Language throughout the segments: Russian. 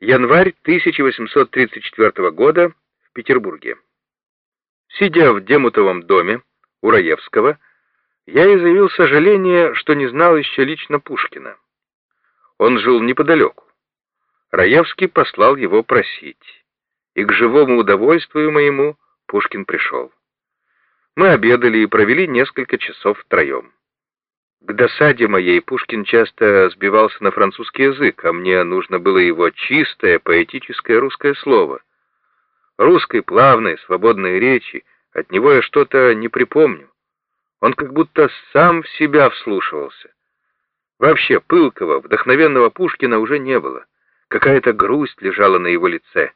Январь 1834 года в Петербурге. Сидя в Демутовом доме у Раевского, я изъявил сожаление, что не знал еще лично Пушкина. Он жил неподалеку. Раевский послал его просить, и к живому удовольствию моему Пушкин пришел. Мы обедали и провели несколько часов втроем. К досаде моей Пушкин часто сбивался на французский язык, а мне нужно было его чистое, поэтическое русское слово. Русской плавной, свободной речи от него я что-то не припомню. Он как будто сам в себя вслушивался. Вообще, пылкого, вдохновенного Пушкина уже не было. Какая-то грусть лежала на его лице.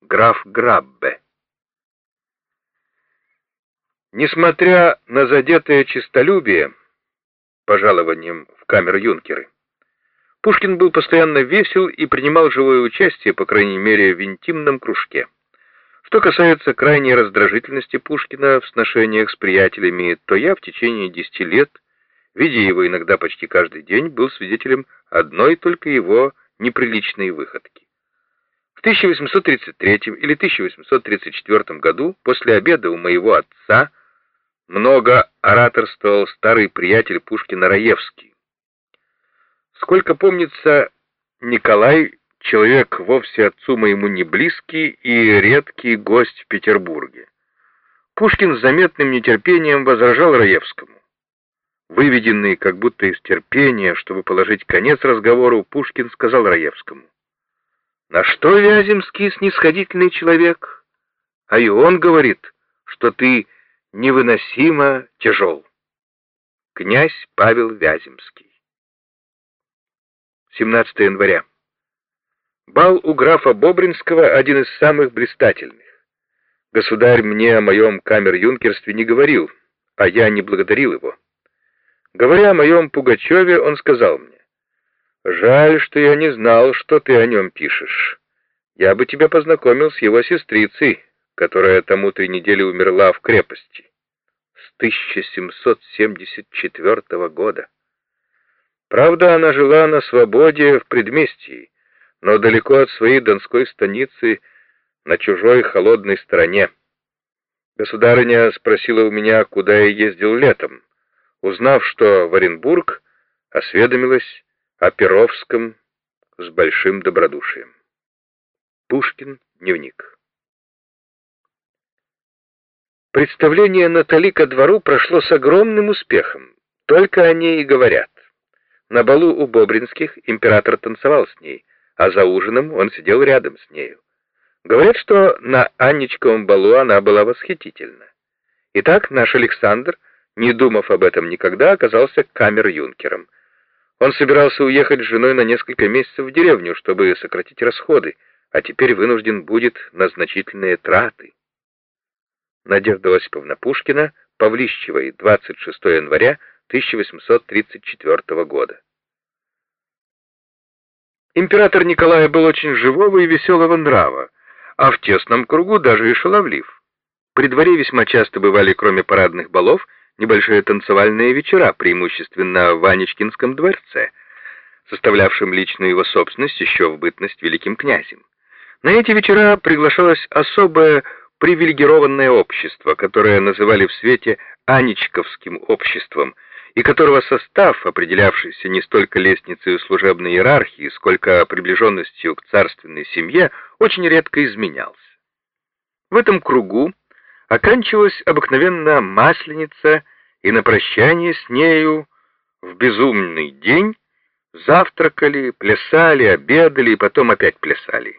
Граф Граббе. Несмотря на задетое честолюбие, пожалованием в камеру юнкеры. Пушкин был постоянно весел и принимал живое участие, по крайней мере, в интимном кружке. Что касается крайней раздражительности Пушкина в сношениях с приятелями, то я в течение десяти лет, видя его иногда почти каждый день, был свидетелем одной только его неприличной выходки. В 1833 или 1834 году, после обеда у моего отца, много ораторствовал старый приятель Пушкина Раевский. Сколько помнится, Николай — человек вовсе отцу моему не близкий и редкий гость в Петербурге. Пушкин с заметным нетерпением возражал Раевскому. Выведенный как будто из терпения, чтобы положить конец разговору, Пушкин сказал Раевскому. «На что Вяземский снисходительный человек? А и он говорит, что ты невыносимо тяжел. Князь Павел Вяземский. 17 января. Бал у графа Бобринского один из самых блистательных. Государь мне о моем камер-юнкерстве не говорил, а я не благодарил его. Говоря о моем Пугачеве, он сказал мне, «Жаль, что я не знал, что ты о нем пишешь. Я бы тебя познакомил с его сестрицей, которая тому три недели умерла в крепости с 1774 года. Правда, она жила на свободе в предместье, но далеко от своей донской станицы на чужой холодной стороне. Государыня спросила у меня, куда я ездил летом. Узнав, что в Оренбург, осведомилась о Перовском с большим добродушием. Пушкин, дневник. Представление Натали ко двору прошло с огромным успехом. Только о ней и говорят. На балу у Бобринских император танцевал с ней, а за ужином он сидел рядом с нею. Говорят, что на Анничковом балу она была восхитительна. Итак, наш Александр, не думав об этом никогда, оказался камер-юнкером. Он собирался уехать с женой на несколько месяцев в деревню, чтобы сократить расходы, а теперь вынужден будет на значительные траты. Надежда Осиповна Пушкина, Павлищевой, 26 января 1834 года. Император Николай был очень живого и веселого нрава, а в тесном кругу даже и шаловлив. При дворе весьма часто бывали, кроме парадных балов, небольшие танцевальные вечера, преимущественно в Ванечкинском дворце, составлявшем личную его собственность еще в бытность великим князем. На эти вечера приглашалась особая привилегированное общество, которое называли в свете Анечковским обществом, и которого состав, определявшийся не столько лестницей служебной иерархии, сколько приближенностью к царственной семье, очень редко изменялся. В этом кругу оканчивалась обыкновенно масленица, и на прощание с нею в безумный день завтракали, плясали, обедали и потом опять плясали.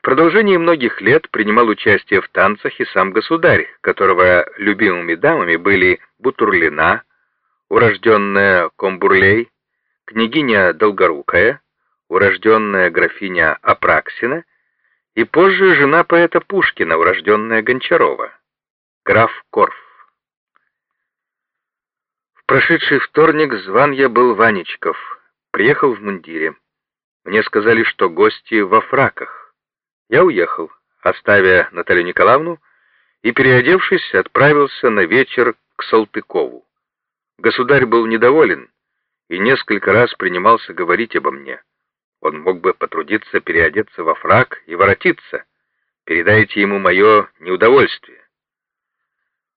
В продолжении многих лет принимал участие в танцах и сам государь, которого любимыми дамами были Бутурлина, урожденная Комбурлей, княгиня Долгорукая, урожденная графиня Апраксина и позже жена поэта Пушкина, урожденная Гончарова, граф Корф. В прошедший вторник зван я был Ванечков, приехал в мундире. Мне сказали, что гости во фраках. Я уехал, оставя Наталью Николаевну, и, переодевшись, отправился на вечер к Салтыкову. Государь был недоволен и несколько раз принимался говорить обо мне. Он мог бы потрудиться переодеться во фраг и воротиться. Передайте ему мое неудовольствие.